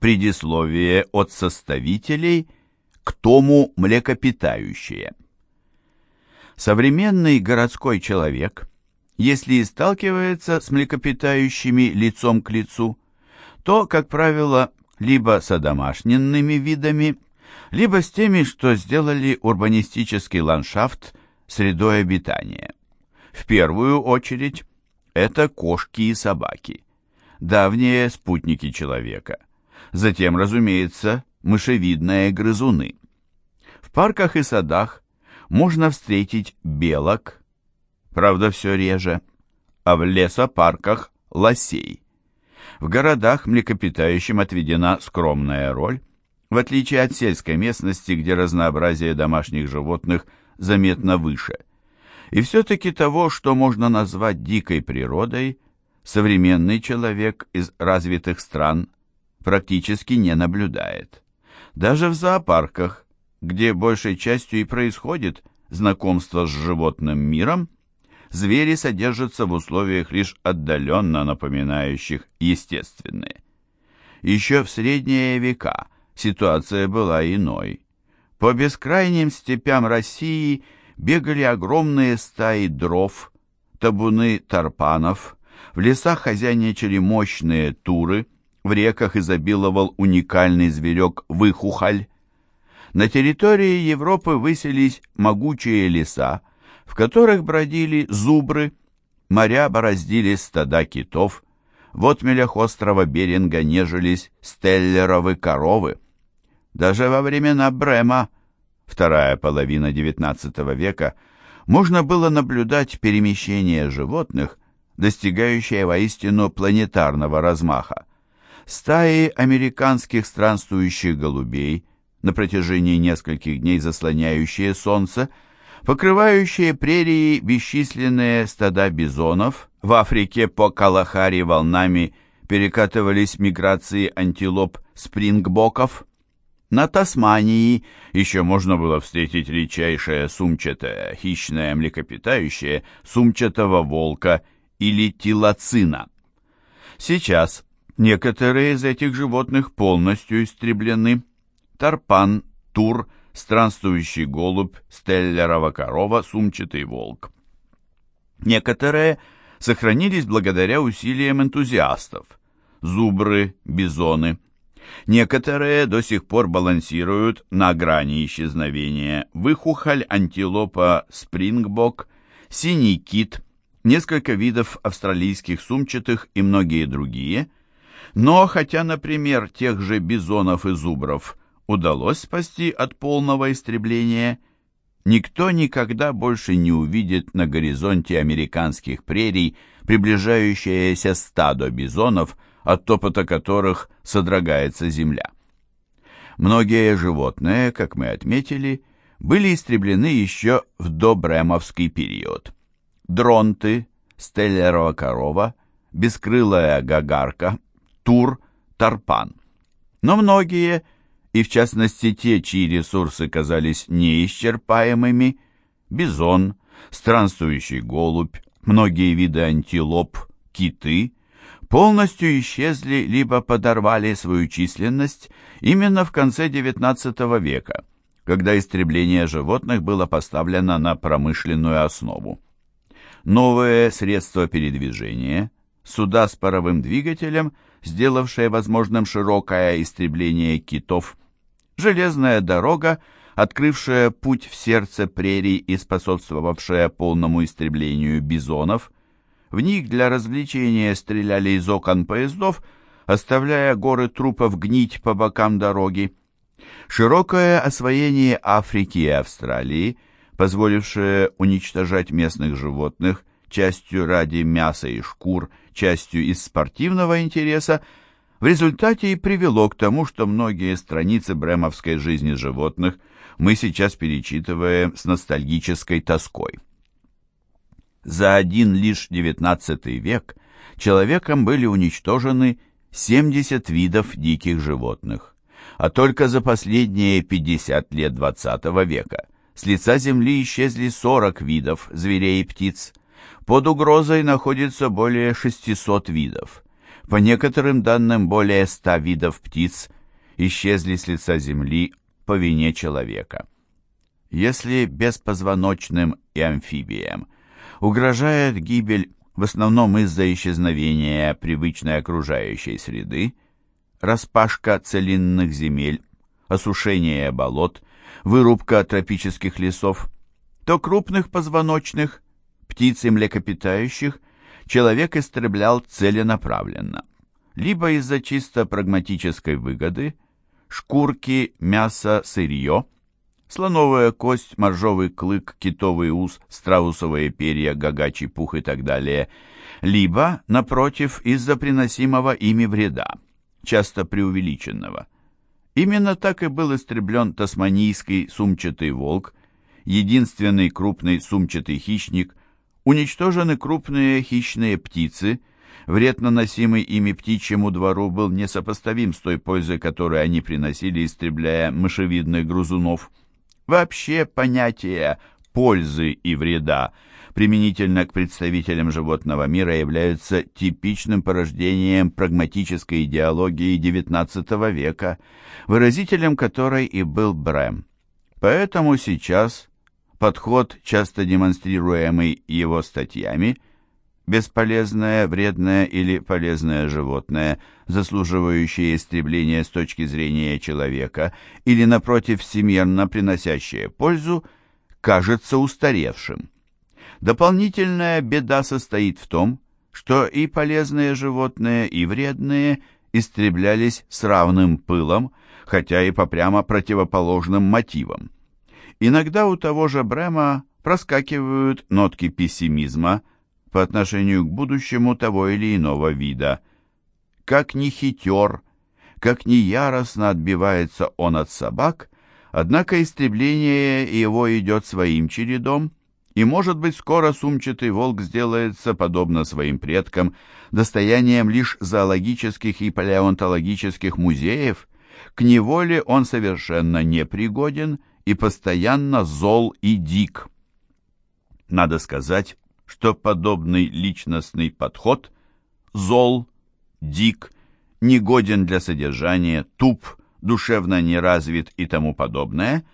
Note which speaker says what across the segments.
Speaker 1: Предисловие от составителей к тому млекопитающее. Современный городской человек, если и сталкивается с млекопитающими лицом к лицу, то, как правило, либо с одомашненными видами, либо с теми, что сделали урбанистический ландшафт средой обитания. В первую очередь это кошки и собаки, давние спутники человека. Затем, разумеется, мышевидные грызуны. В парках и садах можно встретить белок, правда все реже, а в лесопарках – лосей. В городах млекопитающим отведена скромная роль, в отличие от сельской местности, где разнообразие домашних животных заметно выше. И все-таки того, что можно назвать дикой природой, современный человек из развитых стран практически не наблюдает. Даже в зоопарках, где большей частью и происходит знакомство с животным миром, звери содержатся в условиях лишь отдаленно напоминающих естественные. Еще в средние века ситуация была иной. По бескрайним степям России бегали огромные стаи дров, табуны тарпанов, в лесах хозяйничали мощные туры, в реках изобиловал уникальный зверек выхухоль. На территории Европы выселись могучие леса, в которых бродили зубры, моря бороздили стада китов, в отмелях острова Беринга нежились стеллеровы коровы. Даже во времена Брема, вторая половина XIX века, можно было наблюдать перемещение животных, достигающее воистину планетарного размаха. Стаи американских странствующих голубей, на протяжении нескольких дней заслоняющие солнце, покрывающие прерии бесчисленные стада бизонов, в Африке по Калахари волнами перекатывались миграции антилоп спрингбоков, на Тасмании еще можно было встретить редчайшее сумчатое хищное млекопитающее сумчатого волка или тилоцина. Сейчас некоторые из этих животных полностью истреблены. Тарпан, тур, странствующий голубь, стеллерова корова, сумчатый волк. Некоторые сохранились благодаря усилиям энтузиастов. Зубры, бизоны. Некоторые до сих пор балансируют на грани исчезновения. Выхухоль, антилопа, спрингбок, синий кит, несколько видов австралийских сумчатых и многие другие. Но хотя, например, тех же бизонов и зубров удалось спасти от полного истребления, никто никогда больше не увидит на горизонте американских прерий приближающееся стадо бизонов, от топота которых содрогается земля. Многие животные, как мы отметили, были истреблены еще в добремовский период. Дронты, стеллерова корова, бескрылая гагарка, тур, тарпан. Но многие – и в частности те, чьи ресурсы казались неисчерпаемыми, бизон, странствующий голубь, многие виды антилоп, киты, полностью исчезли либо подорвали свою численность именно в конце XIX века, когда истребление животных было поставлено на промышленную основу. Новые средства передвижения, суда с паровым двигателем, сделавшие возможным широкое истребление китов, железная дорога, открывшая путь в сердце прерий и способствовавшая полному истреблению бизонов. В них для развлечения стреляли из окон поездов, оставляя горы трупов гнить по бокам дороги. Широкое освоение Африки и Австралии, позволившее уничтожать местных животных, частью ради мяса и шкур, частью из спортивного интереса, в результате и привело к тому, что многие страницы бремовской жизни животных мы сейчас перечитываем с ностальгической тоской. За один лишь XIX век человеком были уничтожены 70 видов диких животных, а только за последние 50 лет XX века с лица земли исчезли 40 видов зверей и птиц. Под угрозой находится более 600 видов – По некоторым данным, более ста видов птиц исчезли с лица Земли по вине человека. Если беспозвоночным и амфибиям угрожает гибель в основном из-за исчезновения привычной окружающей среды, распашка целинных земель, осушение болот, вырубка тропических лесов, то крупных позвоночных, птиц и млекопитающих, человек истреблял целенаправленно. Либо из-за чисто прагматической выгоды, шкурки, мясо, сырье – слоновая кость, моржовый клык, китовый ус, страусовые перья, гагачий пух и так далее, либо, напротив, из-за приносимого ими вреда, часто преувеличенного. Именно так и был истреблен тасманийский сумчатый волк, единственный крупный сумчатый хищник, уничтожены крупные хищные птицы, вред, наносимый ими птичьему двору, был несопоставим с той пользой, которую они приносили, истребляя мышевидных грызунов. Вообще понятие пользы и вреда применительно к представителям животного мира являются типичным порождением прагматической идеологии XIX века, выразителем которой и был Брэм. Поэтому сейчас подход, часто демонстрируемый его статьями – бесполезное, вредное или полезное животное, заслуживающее истребления с точки зрения человека, или, напротив, всемирно приносящее пользу, кажется устаревшим. Дополнительная беда состоит в том, что и полезные животные, и вредные истреблялись с равным пылом, хотя и по прямо противоположным мотивам. Иногда у того же Брема проскакивают нотки пессимизма, по отношению к будущему того или иного вида. Как ни хитер, как ни яростно отбивается он от собак, однако истребление его идет своим чередом, и, может быть, скоро сумчатый волк сделается, подобно своим предкам, достоянием лишь зоологических и палеонтологических музеев, к неволе он совершенно непригоден и постоянно зол и дик. Надо сказать, что подобный личностный подход зол, дик, негоден для содержания, туп, душевно неразвит и тому подобное,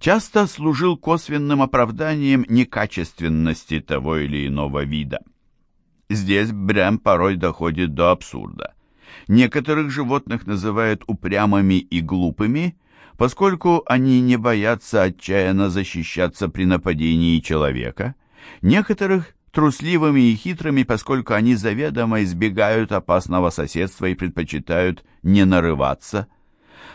Speaker 1: часто служил косвенным оправданием некачественности того или иного вида. Здесь Брям порой доходит до абсурда. Некоторых животных называют упрямыми и глупыми, поскольку они не боятся отчаянно защищаться при нападении человека – некоторых трусливыми и хитрыми, поскольку они заведомо избегают опасного соседства и предпочитают не нарываться.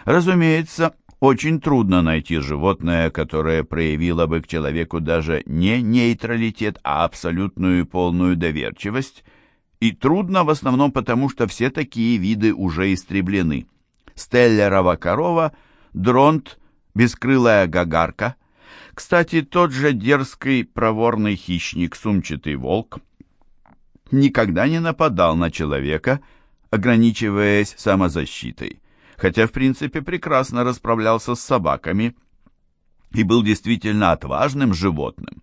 Speaker 1: Разумеется, очень трудно найти животное, которое проявило бы к человеку даже не нейтралитет, а абсолютную полную доверчивость, и трудно в основном потому, что все такие виды уже истреблены. Стеллерова корова, дронт, бескрылая гагарка – кстати, тот же дерзкий проворный хищник, сумчатый волк, никогда не нападал на человека, ограничиваясь самозащитой, хотя в принципе прекрасно расправлялся с собаками и был действительно отважным животным.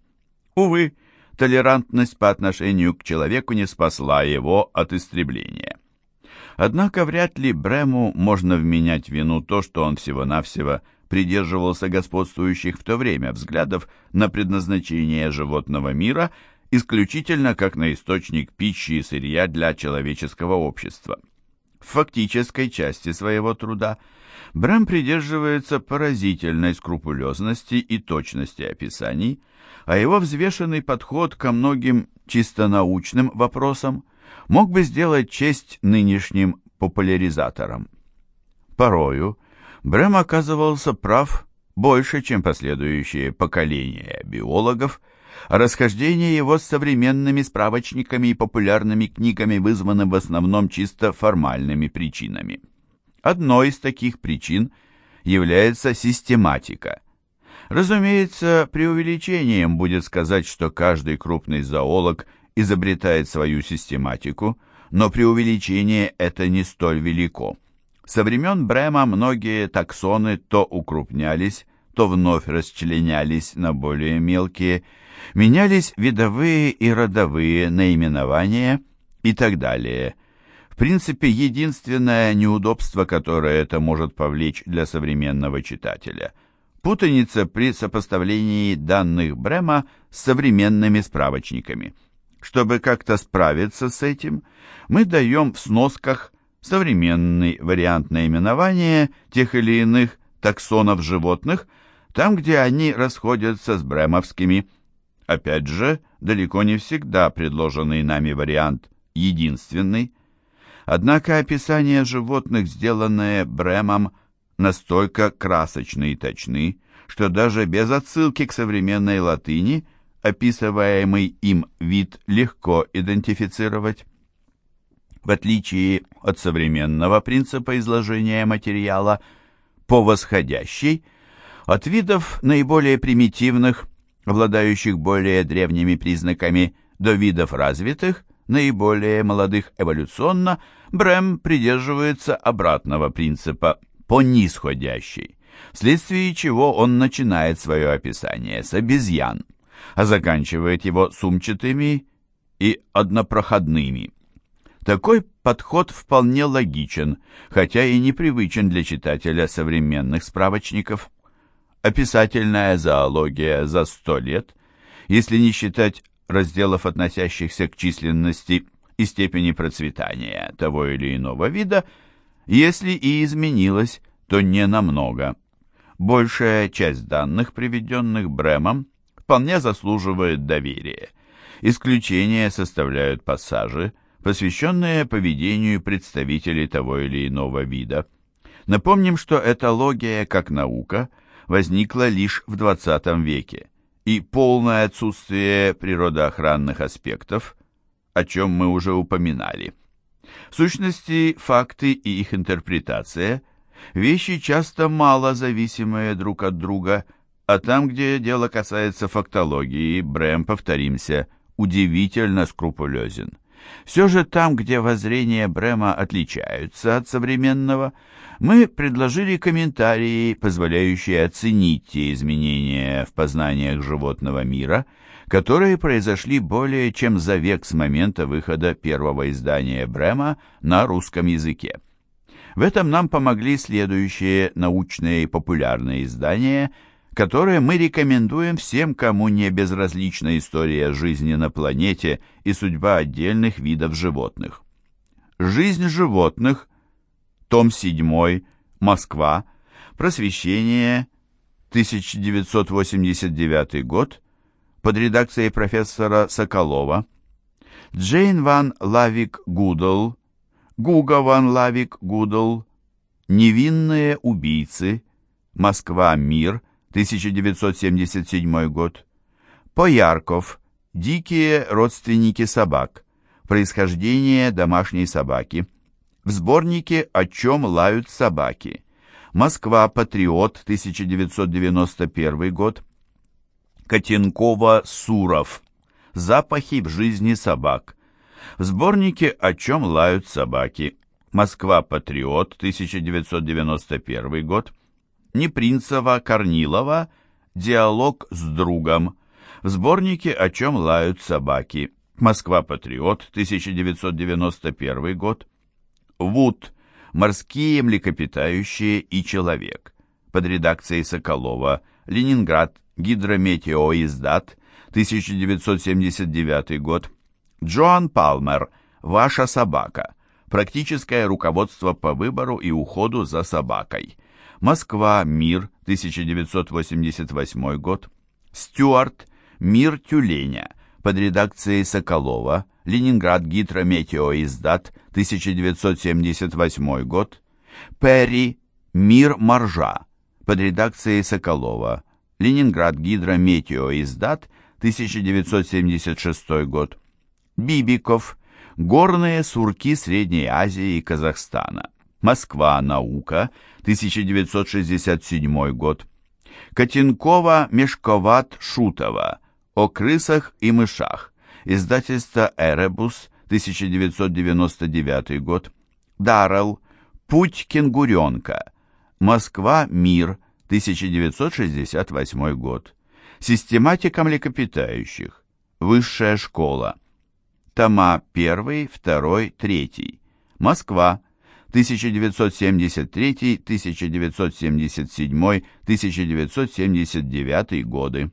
Speaker 1: Увы, толерантность по отношению к человеку не спасла его от истребления. Однако вряд ли Брему можно вменять вину то, что он всего-навсего придерживался господствующих в то время взглядов на предназначение животного мира исключительно как на источник пищи и сырья для человеческого общества. В фактической части своего труда Брэм придерживается поразительной скрупулезности и точности описаний, а его взвешенный подход ко многим чисто научным вопросам мог бы сделать честь нынешним популяризаторам. Порою, Брэм оказывался прав больше, чем последующие поколения биологов, расхождение его с современными справочниками и популярными книгами вызвано в основном чисто формальными причинами. Одной из таких причин является систематика. Разумеется, преувеличением будет сказать, что каждый крупный зоолог изобретает свою систематику, но преувеличение это не столь велико. Со времен Брема многие таксоны то укрупнялись, то вновь расчленялись на более мелкие, менялись видовые и родовые наименования и так далее. В принципе, единственное неудобство, которое это может повлечь для современного читателя – путаница при сопоставлении данных Брема с современными справочниками. Чтобы как-то справиться с этим, мы даем в сносках современный вариант наименования тех или иных таксонов животных, там, где они расходятся с бремовскими. Опять же, далеко не всегда предложенный нами вариант единственный. Однако описания животных, сделанные Бремом, настолько красочны и точны, что даже без отсылки к современной латыни описываемый им вид легко идентифицировать. В отличие от современного принципа изложения материала по восходящей, от видов наиболее примитивных, обладающих более древними признаками, до видов развитых, наиболее молодых эволюционно, Брэм придерживается обратного принципа по нисходящей, вследствие чего он начинает свое описание с обезьян, а заканчивает его сумчатыми и однопроходными. Такой подход вполне логичен, хотя и непривычен для читателя современных справочников. Описательная зоология за сто лет, если не считать разделов, относящихся к численности и степени процветания того или иного вида, если и изменилось, то не намного. Большая часть данных, приведенных Бремом, вполне заслуживает доверия. Исключения составляют пассажи, посвященные поведению представителей того или иного вида. Напомним, что этология как наука возникла лишь в XX веке и полное отсутствие природоохранных аспектов, о чем мы уже упоминали. В сущности, факты и их интерпретация – вещи часто мало зависимые друг от друга, а там, где дело касается фактологии, Брэм, повторимся, удивительно скрупулезен. Все же там, где воззрения Брема отличаются от современного, мы предложили комментарии, позволяющие оценить те изменения в познаниях животного мира, которые произошли более чем за век с момента выхода первого издания Брема на русском языке. В этом нам помогли следующие научные и популярные издания – которое мы рекомендуем всем, кому не безразлична история жизни на планете и судьба отдельных видов животных. «Жизнь животных», том 7, Москва, Просвещение, 1989 год, под редакцией профессора Соколова, Джейн ван Лавик Гудл, Гуга ван Лавик Гудл, Невинные убийцы, Москва, Мир, 1977 год. Поярков. Дикие родственники собак. Происхождение домашней собаки. В сборнике «О чем лают собаки». Москва. Патриот. 1991 год. Котенкова-Суров. Запахи в жизни собак. В сборнике «О чем лают собаки». Москва. Патриот. 1991 год. Непринцева-Корнилова «Диалог с другом» в сборнике «О чем лают собаки». Москва-Патриот, 1991 год. Вуд. Морские млекопитающие и человек. Под редакцией Соколова. Ленинград. Гидрометеоиздат. 1979 год. Джоан Палмер. Ваша собака. Практическое руководство по выбору и уходу за собакой. Москва, Мир, 1988 год. Стюарт, Мир тюленя, под редакцией Соколова, Ленинград Гидрометеоиздат, 1978 год. Перри, Мир моржа, под редакцией Соколова, Ленинград Гидрометеоиздат, 1976 год. Бибиков, Горные сурки Средней Азии и Казахстана. Москва. Наука. 1967 год. Котенкова, Мешковат, Шутова. О крысах и мышах. Издательство «Эребус», 1999 год. Даррелл. Путь кенгуренка. Москва. Мир. 1968 год. Систематика млекопитающих. Высшая школа. Тома 1, 2, 3. Москва, 1973, 1977, 1979 годы.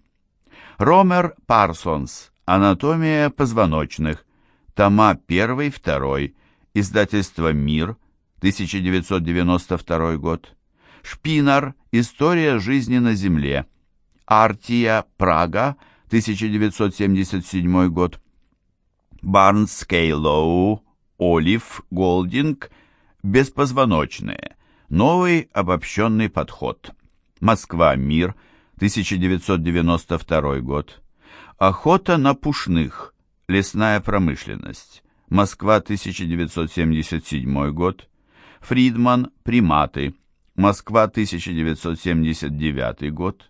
Speaker 1: Ромер Парсонс. Анатомия позвоночных. Тома 1-2. Издательство «Мир», 1992 год. Шпинар. История жизни на Земле. Артия, Прага, 1977 год. Барнс Кейлоу, Олив, Голдинг, Беспозвоночные. Новый обобщенный подход. Москва, Мир, 1992 год. Охота на пушных. Лесная промышленность. Москва, 1977 год. Фридман, приматы. Москва, 1979 год.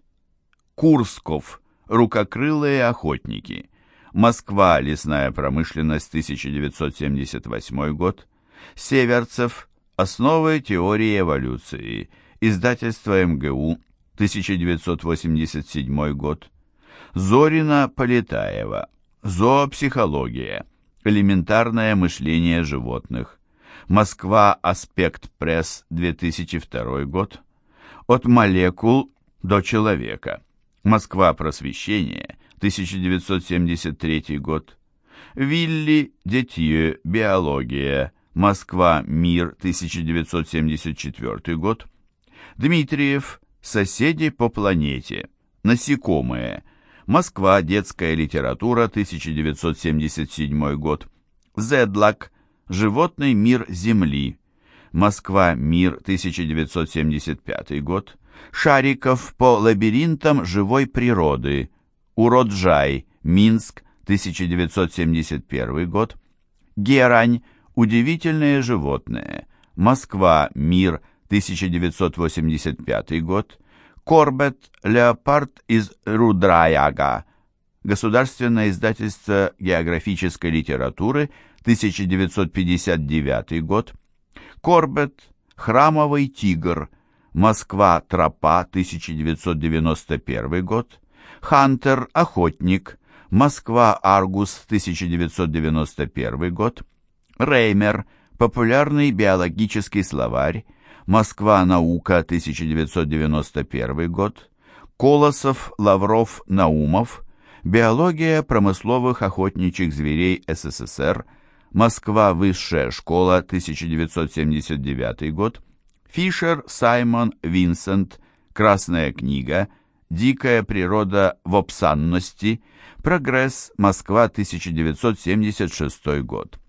Speaker 1: Курсков, рукокрылые охотники. Москва, лесная промышленность, 1978 год. Северцев, основы теории эволюции. Издательство МГУ, 1987 год. Зорина Полетаева. Зоопсихология. Элементарное мышление животных. Москва. Аспект Пресс. 2002 год. От молекул до человека. Москва. Просвещение. 1973 год. Вилли Детье. Биология. Москва. Мир. 1974 год. Дмитриев. Соседи по планете. Насекомые. Москва. Детская литература. 1977 год. Зедлак. Животный мир Земли. Москва. Мир. 1975 год. Шариков по лабиринтам живой природы. Уроджай. Минск. 1971 год. Герань. Удивительные животные. Москва. Мир. 1985 год. Корбет. Леопард из Рудраяга. Государственное издательство географической литературы. 1959 год. Корбет. Храмовый тигр. Москва. Тропа. 1991 год. Хантер. Охотник. Москва. Аргус. 1991 год. Реймер. Популярный биологический словарь. Москва. Наука. 1991 год. Колосов. Лавров. Наумов. Биология промысловых охотничьих зверей СССР. Москва. Высшая школа. 1979 год. Фишер. Саймон. Винсент. Красная книга. Дикая природа в обсанности. Прогресс. Москва. 1976 год.